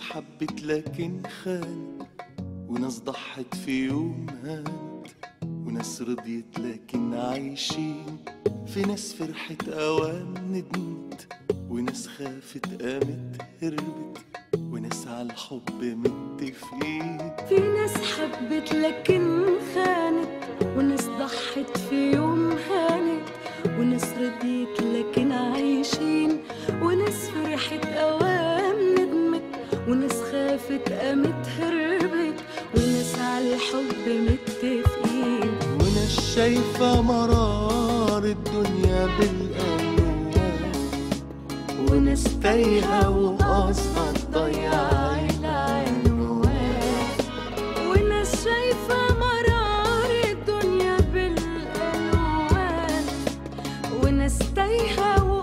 حبت لكن خانت وناس ضحت في يوم هانت وناس رضيت لكن عايشين. في ناس فرحت أوام ندمت وناس خافت قامت هربت وناس على الحب متفقين. في ناس حبت لكن خانت وناس ضحت في يوم هانت وناس رضيت وناس خافت قامت هربت وناس على الحب متفقين. وناس شايفة مرار الدنيا بالألوان. وناس تايهة وقصدها تضيع العنوان وناس شايفة مرار الدنيا بالألوان. وناس تايهة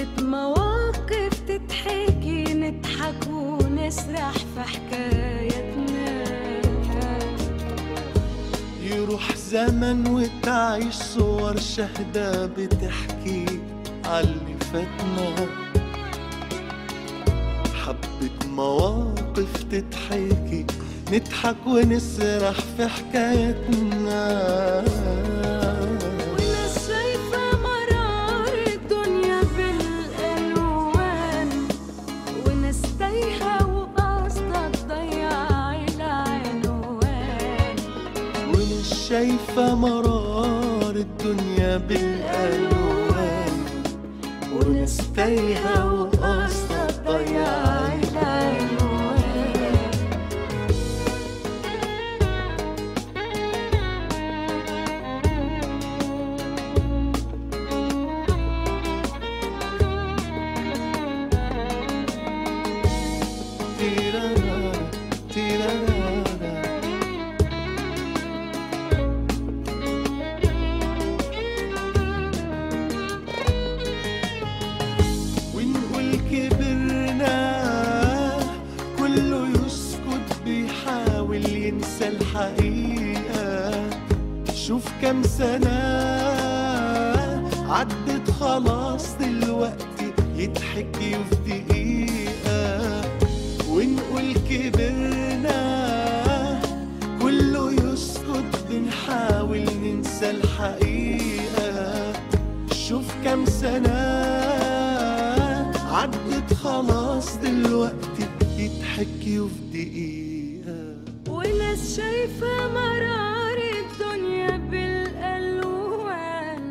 حبة مواقف تتحكي نضحك ونسرح في حكايتنا. يروح زمن وتعيش صور شهدة بتحكي عاللي فاتنا. حبة مواقف تتحكي نضحك ونسرح في حكايتنا. شايفة مرار الدنيا بالألوان وناس تايهة وقصدها تضيع الحقيقة شوف كم سنة عدت خلاص دلوقتي يضحك في دقيقة. ونقول كبرنا كله يسكت بنحاول ننسى الحقيقة. شوف كم سنة عدت خلاص دلوقتي يضحك في دقيقة. وناس شايفة مرار الدنيا بالألوان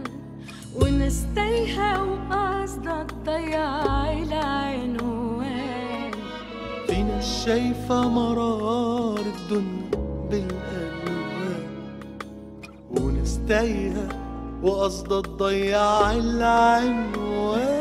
وناس تايهة وقصدها تضيع العنوان. في ناس شايفة مرار الدنيا بالألوان وناس تايهة وقصدها تضيع العنوان.